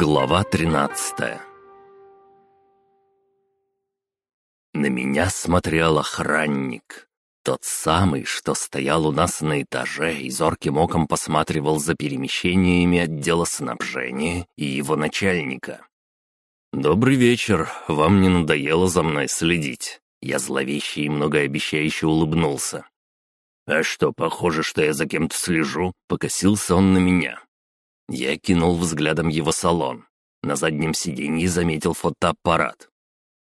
Глава 13 На меня смотрел охранник. Тот самый, что стоял у нас на этаже и зорким оком посматривал за перемещениями отдела снабжения и его начальника. «Добрый вечер. Вам не надоело за мной следить?» Я зловеще и многообещающе улыбнулся. «А что, похоже, что я за кем-то слежу?» — покосился он на меня. Я кинул взглядом его салон. На заднем сиденье заметил фотоаппарат.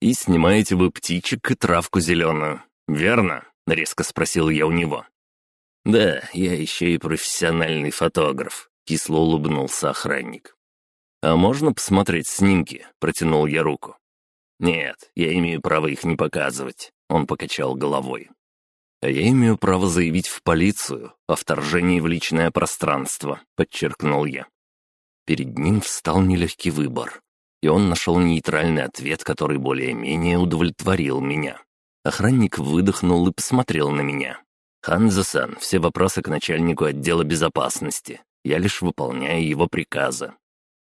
«И снимаете вы птичек и травку зеленую, верно?» — резко спросил я у него. «Да, я еще и профессиональный фотограф», — кисло улыбнулся охранник. «А можно посмотреть снимки?» — протянул я руку. «Нет, я имею право их не показывать», — он покачал головой. «А я имею право заявить в полицию о вторжении в личное пространство», — подчеркнул я. Перед ним встал нелегкий выбор, и он нашел нейтральный ответ, который более-менее удовлетворил меня. Охранник выдохнул и посмотрел на меня. «Ханзасан, все вопросы к начальнику отдела безопасности. Я лишь выполняю его приказы».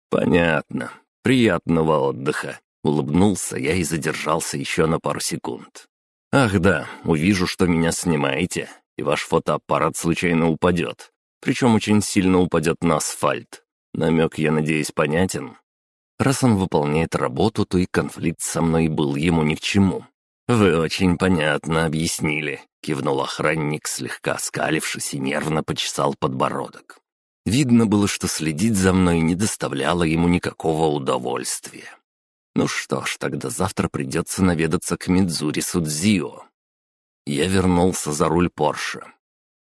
«Понятно. Приятного отдыха», — улыбнулся я и задержался еще на пару секунд. «Ах да, увижу, что меня снимаете, и ваш фотоаппарат случайно упадет. Причем очень сильно упадет на асфальт. Намек, я надеюсь, понятен. Раз он выполняет работу, то и конфликт со мной был ему ни к чему. «Вы очень понятно объяснили», — кивнул охранник, слегка скалившись и нервно почесал подбородок. Видно было, что следить за мной не доставляло ему никакого удовольствия. Ну что ж, тогда завтра придется наведаться к Мидзури Судзио. Я вернулся за руль Порше.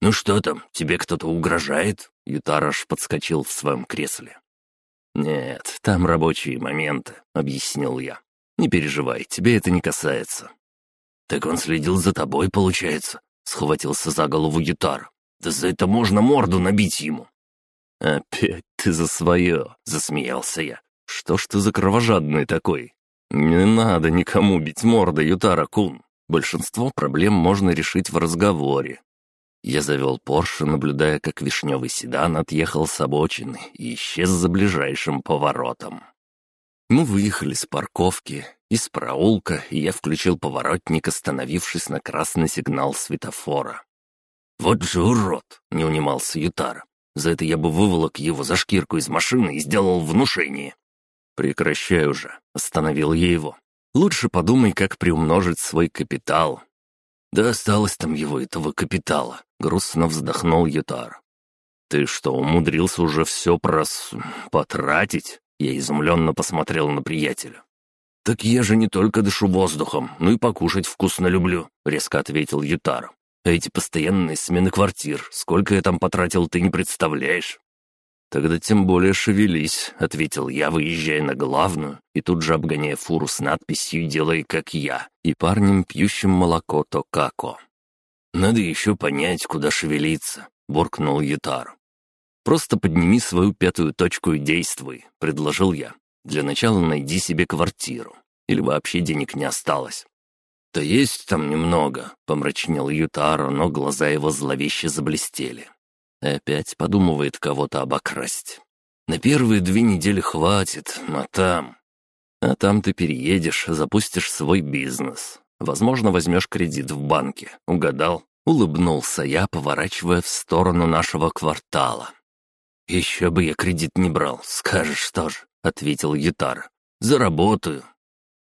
«Ну что там, тебе кто-то угрожает?» Ютараш подскочил в своем кресле. «Нет, там рабочие моменты», — объяснил я. «Не переживай, тебе это не касается». «Так он следил за тобой, получается?» — схватился за голову Ютар. «Да за это можно морду набить ему!» «Опять ты за свое!» — засмеялся я. «Что ж ты за кровожадный такой? Не надо никому бить мордой, Ютара-кун. Большинство проблем можно решить в разговоре. Я завел Порше, наблюдая, как вишневый седан отъехал с обочины и исчез за ближайшим поворотом. Мы выехали с парковки, из проулка, и я включил поворотник, остановившись на красный сигнал светофора. «Вот же урод!» — не унимался Ютар. «За это я бы выволок его за шкирку из машины и сделал внушение». «Прекращай уже», — остановил я его. «Лучше подумай, как приумножить свой капитал, да осталось там его этого капитала. Грустно вздохнул Ютар. «Ты что, умудрился уже все прос... потратить?» Я изумленно посмотрел на приятеля. «Так я же не только дышу воздухом, но и покушать вкусно люблю», — резко ответил Ютар. «А эти постоянные смены квартир, сколько я там потратил, ты не представляешь». «Тогда тем более шевелись», — ответил я, выезжая на главную, и тут же обгоняя фуру с надписью «Делай как я» и парнем, пьющим молоко Токако. «Надо еще понять, куда шевелиться», — буркнул Ютар. «Просто подними свою пятую точку и действуй», — предложил я. «Для начала найди себе квартиру. Или вообще денег не осталось». «Да есть там немного», — помрачнел Ютаро, но глаза его зловеще заблестели. Опять подумывает кого-то обокрасть. На первые две недели хватит, а там... А там ты переедешь, запустишь свой бизнес. Возможно, возьмешь кредит в банке. Угадал? Улыбнулся я, поворачивая в сторону нашего квартала. «Еще бы я кредит не брал, скажешь тоже», — ответил Ютар. «Заработаю».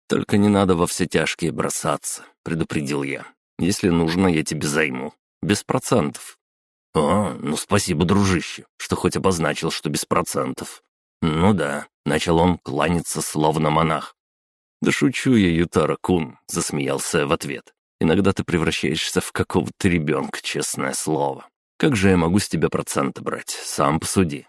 «Только не надо во все тяжкие бросаться», — предупредил я. «Если нужно, я тебе займу. Без процентов. «О, ну спасибо, дружище, что хоть обозначил, что без процентов». «Ну да», — начал он кланяться, словно монах. «Да шучу я, Ютара-кун», — засмеялся в ответ. «Иногда ты превращаешься в какого-то ребенка, честное слово. Как же я могу с тебя проценты брать? Сам посуди».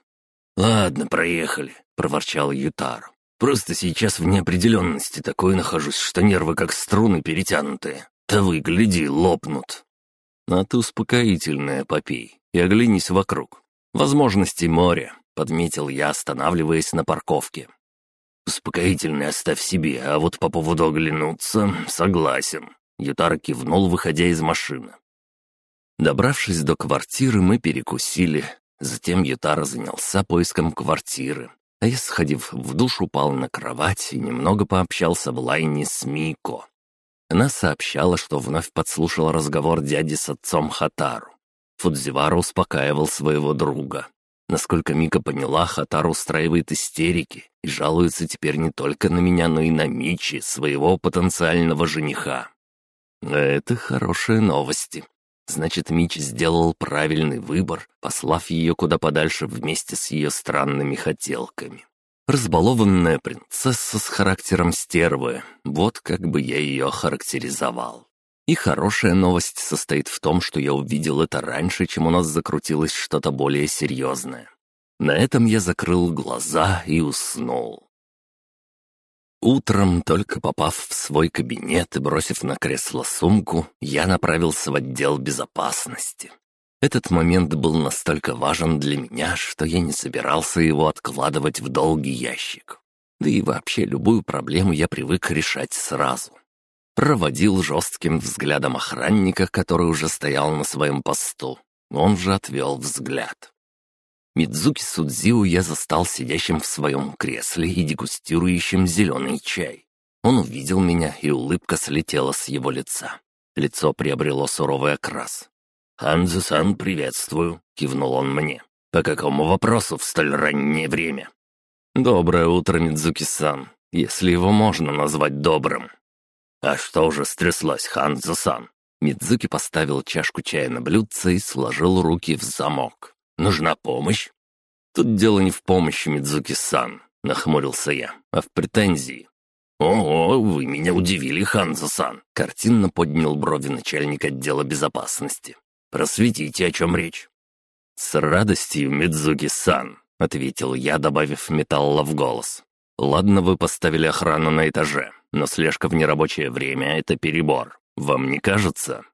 «Ладно, проехали», — проворчал Ютар. «Просто сейчас в неопределенности такой нахожусь, что нервы как струны перетянутые. Да вы, гляди, лопнут». А ты успокоительная, попей, и оглянись вокруг. Возможностей море, подметил я, останавливаясь на парковке. Успокоительный оставь себе, а вот по поводу оглянуться согласен. Ютара кивнул, выходя из машины. Добравшись до квартиры, мы перекусили. Затем Ютара занялся поиском квартиры. А я, сходив в душ, упал на кровать и немного пообщался в лайне с Мико. Она сообщала, что вновь подслушала разговор дяди с отцом Хатару. Фудзивара успокаивал своего друга. Насколько Мика поняла, Хатар устраивает истерики и жалуется теперь не только на меня, но и на Мичи, своего потенциального жениха. Это хорошие новости. Значит, Мич сделал правильный выбор, послав ее куда подальше вместе с ее странными хотелками. Разбалованная принцесса с характером стервы, вот как бы я ее охарактеризовал. И хорошая новость состоит в том, что я увидел это раньше, чем у нас закрутилось что-то более серьезное. На этом я закрыл глаза и уснул. Утром, только попав в свой кабинет и бросив на кресло сумку, я направился в отдел безопасности. Этот момент был настолько важен для меня, что я не собирался его откладывать в долгий ящик. Да и вообще любую проблему я привык решать сразу проводил жестким взглядом охранника, который уже стоял на своем посту. Он же отвел взгляд. Мидзуки Судзиу я застал сидящим в своем кресле и дегустирующим зеленый чай. Он увидел меня, и улыбка слетела с его лица. Лицо приобрело суровый окрас. «Ханзу-сан, приветствую», — кивнул он мне. «По какому вопросу в столь раннее время?» «Доброе утро, Мидзуки-сан, если его можно назвать добрым». «А что уже стряслось, Ханзо-сан?» Мидзуки поставил чашку чая на блюдце и сложил руки в замок. «Нужна помощь?» «Тут дело не в помощи, Мидзуки-сан», — нахмурился я, — «а в претензии». «Ого, вы меня удивили, Ханзо-сан!» — картинно поднял брови начальник отдела безопасности. «Просветите, о чем речь?» «С радостью, Мидзуки-сан», — ответил я, добавив металла в голос. «Ладно, вы поставили охрану на этаже, но слежка в нерабочее время — это перебор. Вам не кажется?»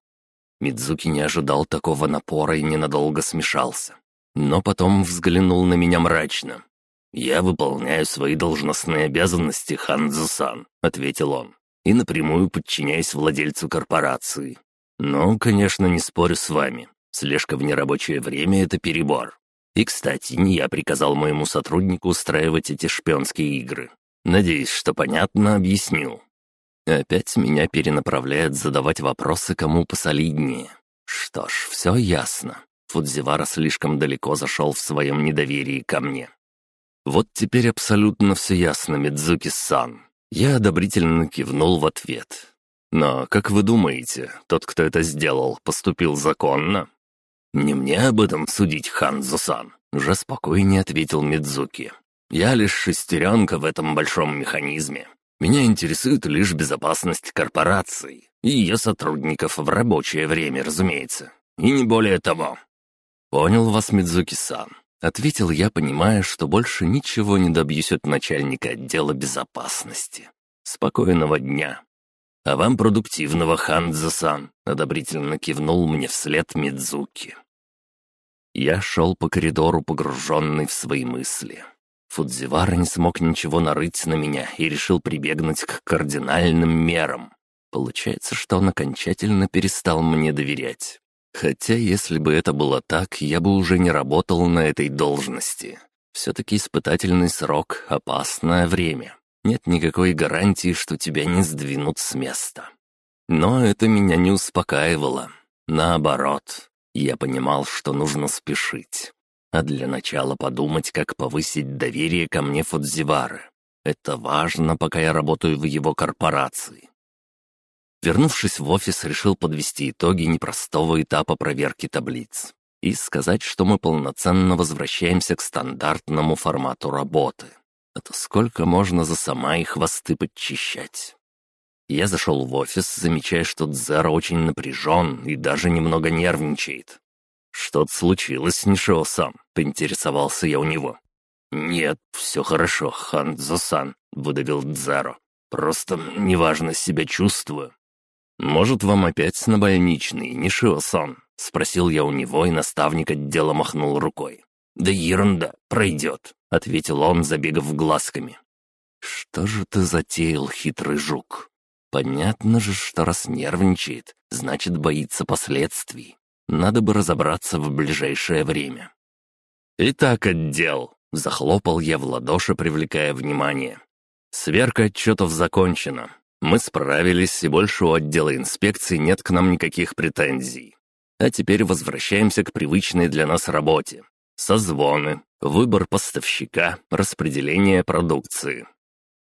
Мидзуки не ожидал такого напора и ненадолго смешался. Но потом взглянул на меня мрачно. «Я выполняю свои должностные обязанности, Ханзу-сан», — ответил он, «и напрямую подчиняюсь владельцу корпорации. Но, конечно, не спорю с вами. Слежка в нерабочее время — это перебор. И, кстати, не я приказал моему сотруднику устраивать эти шпионские игры. Надеюсь, что понятно объяснил. Опять меня перенаправляют задавать вопросы кому посолиднее. Что ж, все ясно. Фудзивара слишком далеко зашел в своем недоверии ко мне. Вот теперь абсолютно все ясно, Мидзуки-сан. Я одобрительно кивнул в ответ. Но, как вы думаете, тот, кто это сделал, поступил законно? «Не мне об этом судить, Ханзо-сан», — уже спокойнее ответил Мидзуки. «Я лишь шестеренка в этом большом механизме. Меня интересует лишь безопасность корпорации и ее сотрудников в рабочее время, разумеется. И не более того». «Понял вас, Мидзуки-сан», — ответил я, понимая, что больше ничего не добьюсь от начальника отдела безопасности. «Спокойного дня». «А вам продуктивного, Ханзо-сан», — одобрительно кивнул мне вслед Мидзуки. Я шел по коридору, погруженный в свои мысли. Фудзивара не смог ничего нарыть на меня и решил прибегнуть к кардинальным мерам. Получается, что он окончательно перестал мне доверять. Хотя, если бы это было так, я бы уже не работал на этой должности. Все-таки испытательный срок — опасное время. Нет никакой гарантии, что тебя не сдвинут с места. Но это меня не успокаивало. Наоборот, я понимал, что нужно спешить. А для начала подумать, как повысить доверие ко мне Фудзивары. Это важно, пока я работаю в его корпорации. Вернувшись в офис, решил подвести итоги непростого этапа проверки таблиц и сказать, что мы полноценно возвращаемся к стандартному формату работы. Это сколько можно за сама и хвосты подчищать. Я зашел в офис, замечая, что Дзера очень напряжен и даже немного нервничает. «Что-то случилось, Нишио-сан?» — поинтересовался я у него. «Нет, все хорошо, Ханзо-сан», — выдавил Дзеро. «Просто неважно себя чувствую». «Может, вам опять на больничный, Нишио-сан?» — спросил я у него, и наставник отдела махнул рукой. «Да ерунда, пройдет», — ответил он, забегав глазками. «Что же ты затеял, хитрый жук?» Понятно же, что раз нервничает, значит боится последствий. Надо бы разобраться в ближайшее время. «Итак, отдел», Захлопал я в ладоши, привлекая внимание. Сверка отчетов закончена. Мы справились, и больше у отдела инспекции нет к нам никаких претензий. А теперь возвращаемся к привычной для нас работе. Созвоны, выбор поставщика, распределение продукции.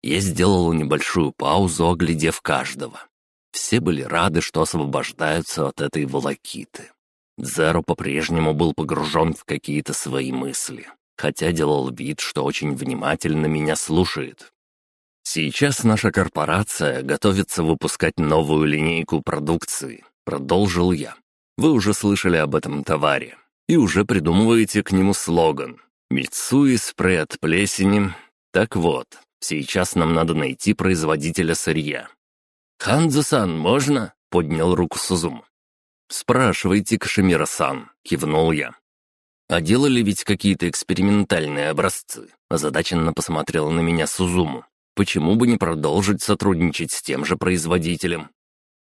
Я сделал небольшую паузу, оглядев каждого. Все были рады, что освобождаются от этой волокиты. Зеро по-прежнему был погружен в какие-то свои мысли, хотя делал вид, что очень внимательно меня слушает. «Сейчас наша корпорация готовится выпускать новую линейку продукции», — продолжил я. «Вы уже слышали об этом товаре и уже придумываете к нему слоган. Мицуи спрей от плесени. Так вот, сейчас нам надо найти производителя сырья». «Ханзо-сан, можно?» — поднял руку Сузум. «Спрашивайте, Кашемира-сан», — кивнул я. «А делали ведь какие-то экспериментальные образцы?» Озадаченно посмотрела на меня Сузуму. «Почему бы не продолжить сотрудничать с тем же производителем?»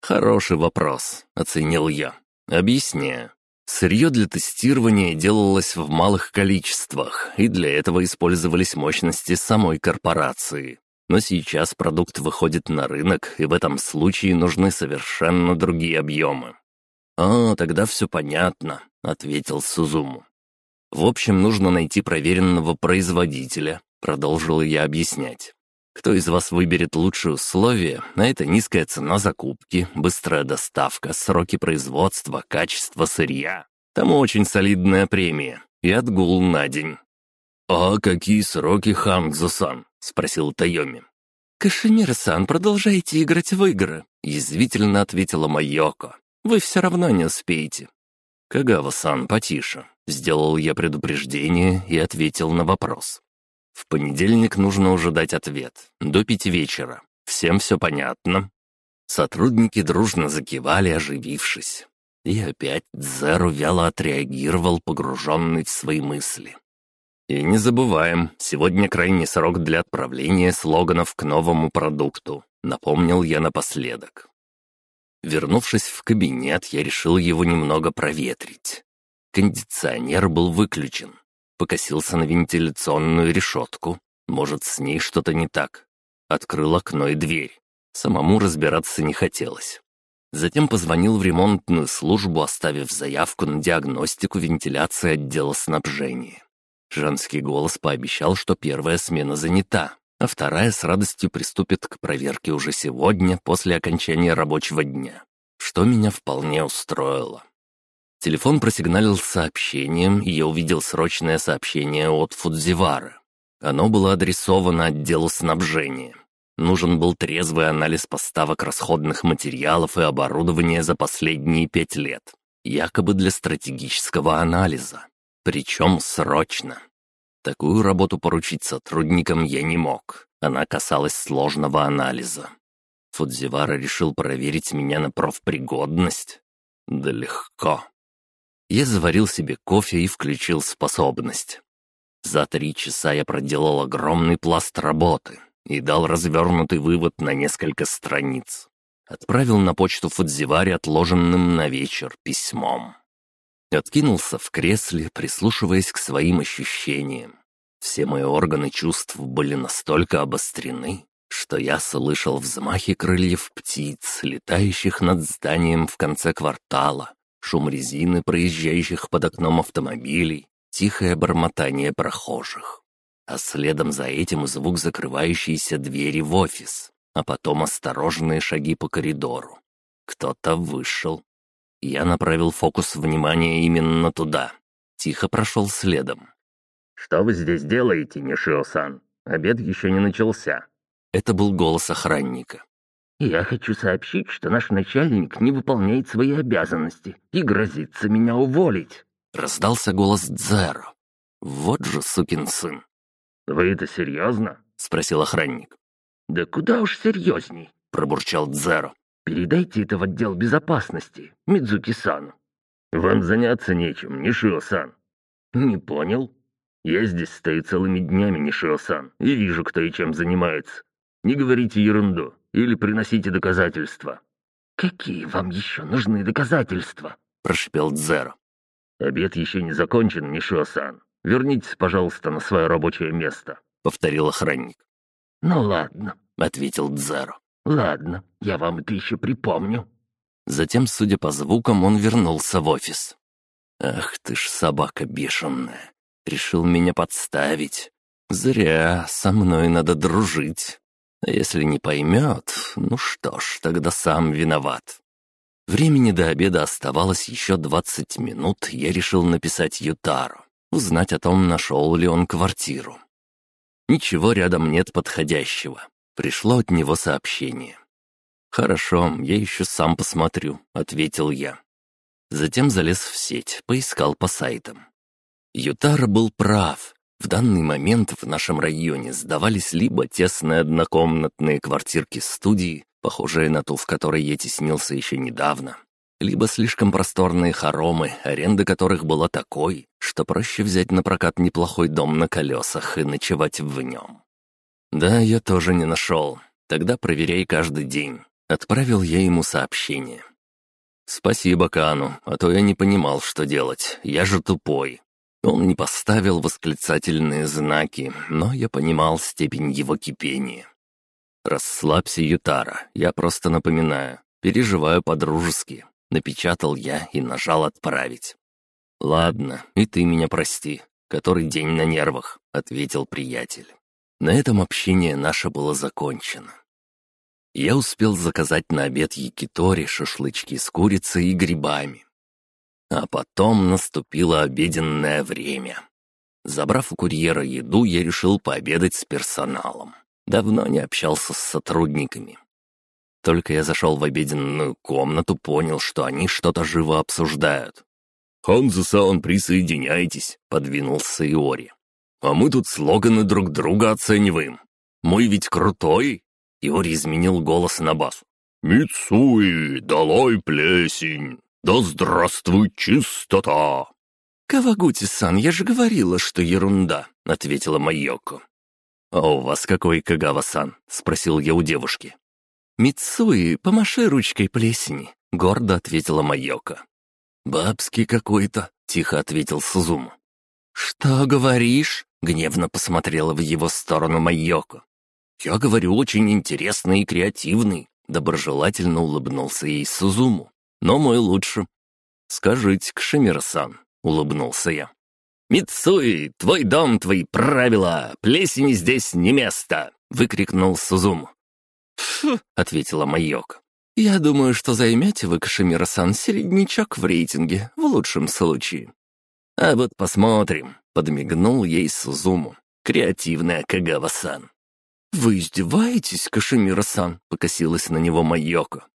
«Хороший вопрос», — оценил я. «Объясняю. Сырье для тестирования делалось в малых количествах, и для этого использовались мощности самой корпорации. Но сейчас продукт выходит на рынок, и в этом случае нужны совершенно другие объемы. «А, тогда все понятно», — ответил Сузуму. «В общем, нужно найти проверенного производителя», — продолжил я объяснять. «Кто из вас выберет лучшие условия, а это низкая цена закупки, быстрая доставка, сроки производства, качество сырья. Тому очень солидная премия и отгул на день». «А какие сроки, Ханзо-сан?» — спросил Тайоми. «Кашемир-сан, продолжайте играть в игры», — язвительно ответила Майоко. Вы все равно не успеете». «Кагава-сан, потише», — сделал я предупреждение и ответил на вопрос. «В понедельник нужно уже дать ответ. До пяти вечера. Всем все понятно?» Сотрудники дружно закивали, оживившись. И опять Дзеру вяло отреагировал, погруженный в свои мысли. И не забываем, сегодня крайний срок для отправления слоганов к новому продукту, напомнил я напоследок. Вернувшись в кабинет, я решил его немного проветрить. Кондиционер был выключен. Покосился на вентиляционную решетку. Может, с ней что-то не так. Открыл окно и дверь. Самому разбираться не хотелось. Затем позвонил в ремонтную службу, оставив заявку на диагностику вентиляции отдела снабжения. Женский голос пообещал, что первая смена занята, а вторая с радостью приступит к проверке уже сегодня, после окончания рабочего дня, что меня вполне устроило. Телефон просигналил сообщением, и я увидел срочное сообщение от Фудзивары. Оно было адресовано отделу снабжения. Нужен был трезвый анализ поставок расходных материалов и оборудования за последние пять лет, якобы для стратегического анализа. Причем срочно. Такую работу поручить сотрудникам я не мог. Она касалась сложного анализа. Фудзивара решил проверить меня на профпригодность. Да легко. Я заварил себе кофе и включил способность. За три часа я проделал огромный пласт работы и дал развернутый вывод на несколько страниц. Отправил на почту Фудзиваре отложенным на вечер письмом. Откинулся в кресле, прислушиваясь к своим ощущениям. Все мои органы чувств были настолько обострены, что я слышал взмахи крыльев птиц, летающих над зданием в конце квартала, шум резины, проезжающих под окном автомобилей, тихое бормотание прохожих. А следом за этим звук закрывающейся двери в офис, а потом осторожные шаги по коридору. Кто-то вышел, я направил фокус внимания именно туда. Тихо прошел следом. «Что вы здесь делаете, Нишио-сан? Обед еще не начался». Это был голос охранника. «Я хочу сообщить, что наш начальник не выполняет свои обязанности и грозится меня уволить». Раздался голос Дзеро. «Вот же сукин сын». «Вы это серьезно?» — спросил охранник. «Да куда уж серьезней», — пробурчал Дзеро. Передайте это в отдел безопасности, Мидзуки-сан». «Вам заняться нечем, Нишио-сан». «Не понял». «Я здесь стою целыми днями, Нишио-сан, и вижу, кто и чем занимается. Не говорите ерунду или приносите доказательства». «Какие вам еще нужны доказательства?» – прошипел Дзеро. «Обед еще не закончен, Нишио-сан. Вернитесь, пожалуйста, на свое рабочее место», — повторил охранник. «Ну ладно», — ответил Дзеро. «Ладно, я вам это еще припомню». Затем, судя по звукам, он вернулся в офис. «Ах ты ж собака бешеная! Решил меня подставить. Зря, со мной надо дружить. Если не поймет, ну что ж, тогда сам виноват». Времени до обеда оставалось еще двадцать минут, я решил написать Ютару, узнать о том, нашел ли он квартиру. Ничего рядом нет подходящего. Пришло от него сообщение. «Хорошо, я еще сам посмотрю», — ответил я. Затем залез в сеть, поискал по сайтам. Ютар был прав. В данный момент в нашем районе сдавались либо тесные однокомнатные квартирки-студии, похожие на ту, в которой я теснился еще недавно, либо слишком просторные хоромы, аренда которых была такой, что проще взять на прокат неплохой дом на колесах и ночевать в нем. Да, я тоже не нашел. Тогда проверяй каждый день. Отправил я ему сообщение. «Спасибо Кану, а то я не понимал, что делать. Я же тупой». Он не поставил восклицательные знаки, но я понимал степень его кипения. «Расслабься, Ютара, я просто напоминаю. Переживаю по-дружески». Напечатал я и нажал «Отправить». «Ладно, и ты меня прости. Который день на нервах», — ответил приятель. На этом общение наше было закончено. Я успел заказать на обед якитори, шашлычки с курицей и грибами. А потом наступило обеденное время. Забрав у курьера еду, я решил пообедать с персоналом. Давно не общался с сотрудниками. Только я зашел в обеденную комнату, понял, что они что-то живо обсуждают. «Ханзо-сан, присоединяйтесь», — подвинулся Иори. «А мы тут слоганы друг друга оцениваем. Мой ведь крутой, Иори изменил голос на бас. «Мицуи, долой плесень! Да здравствует чистота!» «Кавагути-сан, я же говорила, что ерунда», — ответила Майоко. «А у вас какой Кагава-сан?» — спросил я у девушки. «Мицуи, помаши ручкой плесени», — гордо ответила Майоко. «Бабский какой-то», — тихо ответил Сузуму. «Что говоришь?» — гневно посмотрела в его сторону Майоко. «Я говорю, очень интересный и креативный», — доброжелательно улыбнулся ей Сузуму. «Но мой лучше». «Скажите, Кшемир-сан», — улыбнулся я. «Мицуи, твой дом, твои правила, плесени здесь не место!» — выкрикнул Сузуму. «Фу», — ответила Майок. «Я думаю, что займете вы, Кашемира-сан, середнячок в рейтинге, в лучшем случае». «А вот посмотрим», — подмигнул ей Сузуму. «Креативная Кагава-сан». «Вы издеваетесь, Кашемира-сан?» — покосилась на него Майоко.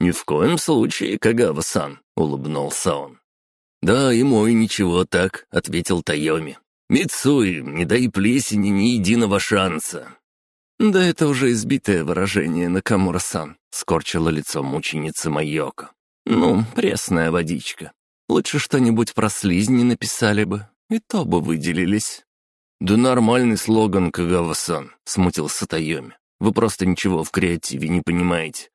«Ни в коем случае, Кагава-сан», — улыбнулся он. «Да, и мой ничего так», — ответил Тайоми. «Мицуи, не дай плесени ни единого шанса». «Да это уже избитое выражение, Накамура-сан», — скорчила лицо мученицы Майоко. «Ну, пресная водичка. Лучше что-нибудь про слизни написали бы, и то бы выделились». «Да нормальный слоган, Кагава-сан», — смутился Тайоми. «Вы просто ничего в креативе не понимаете».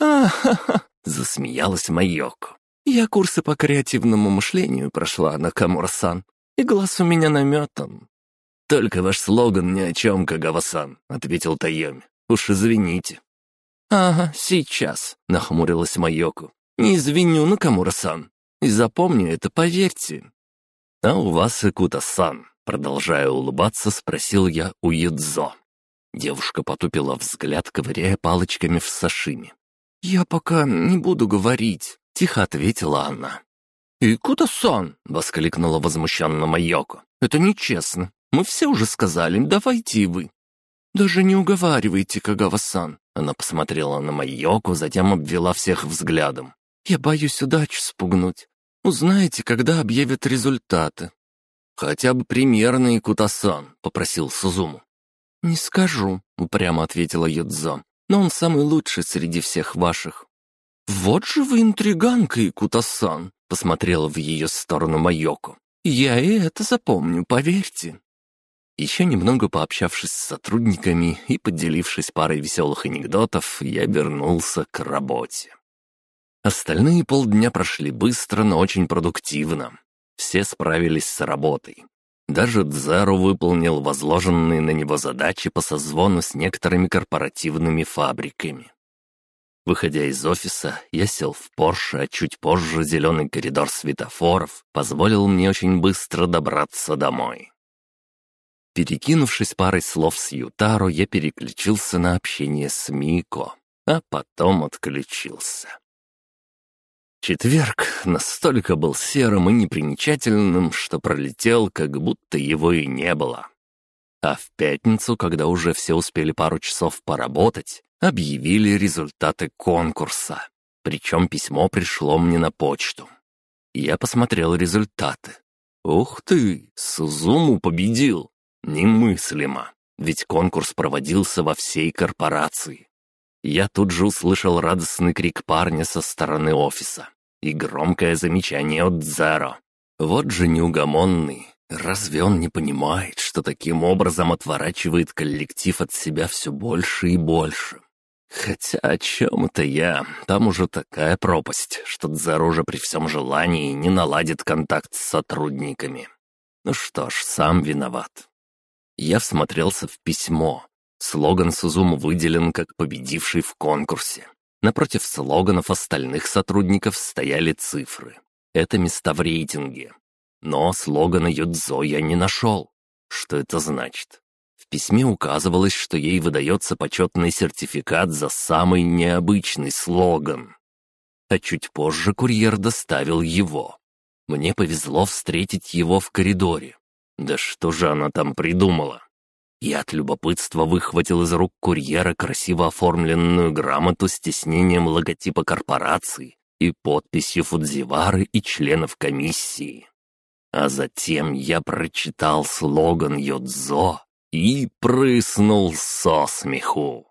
«А-ха-ха!» — засмеялась Майоко. «Я курсы по креативному мышлению прошла, на Накамура-сан, и глаз у меня наметан». «Только ваш слоган ни о чем, Кагава-сан», — ответил Тайоми. «Уж извините». «Ага, сейчас», — нахмурилась Майоко. «Не извиню, Накамура-сан. И запомню это, поверьте». «А у вас, Икута-сан, Продолжая улыбаться, спросил я у Юдзо. Девушка потупила взгляд, ковыряя палочками в сашими. «Я пока не буду говорить», — тихо ответила она. «И куда-сан?» — воскликнула возмущенно Майоко. «Это нечестно. Мы все уже сказали, давайте вы». «Даже не уговаривайте, Кагава-сан». Она посмотрела на Майоку, затем обвела всех взглядом. «Я боюсь удачу спугнуть. Узнаете, когда объявят результаты. «Хотя бы примерный Кутасан», — попросил Сузуму. «Не скажу», — упрямо ответила Юдзо, «но он самый лучший среди всех ваших». «Вот же вы интриганка, Икутасан!» — посмотрела в ее сторону Майоко. «Я и это запомню, поверьте». Еще немного пообщавшись с сотрудниками и поделившись парой веселых анекдотов, я вернулся к работе. Остальные полдня прошли быстро, но очень продуктивно. Все справились с работой. Даже Дзеру выполнил возложенные на него задачи по созвону с некоторыми корпоративными фабриками. Выходя из офиса, я сел в Порше, а чуть позже зеленый коридор светофоров позволил мне очень быстро добраться домой. Перекинувшись парой слов с Ютаро, я переключился на общение с Мико, а потом отключился. Четверг настолько был серым и непримечательным, что пролетел, как будто его и не было. А в пятницу, когда уже все успели пару часов поработать, объявили результаты конкурса. Причем письмо пришло мне на почту. Я посмотрел результаты. Ух ты, Сузуму победил! Немыслимо, ведь конкурс проводился во всей корпорации. Я тут же услышал радостный крик парня со стороны офиса и громкое замечание от Дзаро. Вот же неугомонный, разве он не понимает, что таким образом отворачивает коллектив от себя все больше и больше? Хотя о чем это я? Там уже такая пропасть, что Дзаружа при всем желании не наладит контакт с сотрудниками. Ну что ж, сам виноват. Я всмотрелся в письмо. Слоган Сузуму выделен как победивший в конкурсе. Напротив слоганов остальных сотрудников стояли цифры. Это места в рейтинге. Но слогана Юдзо я не нашел. Что это значит? В письме указывалось, что ей выдается почетный сертификат за самый необычный слоган. А чуть позже курьер доставил его. Мне повезло встретить его в коридоре. Да что же она там придумала? Я от любопытства выхватил из рук курьера красиво оформленную грамоту с тиснением логотипа корпорации и подписью Фудзивары и членов комиссии. А затем я прочитал слоган Йодзо и прыснул со смеху.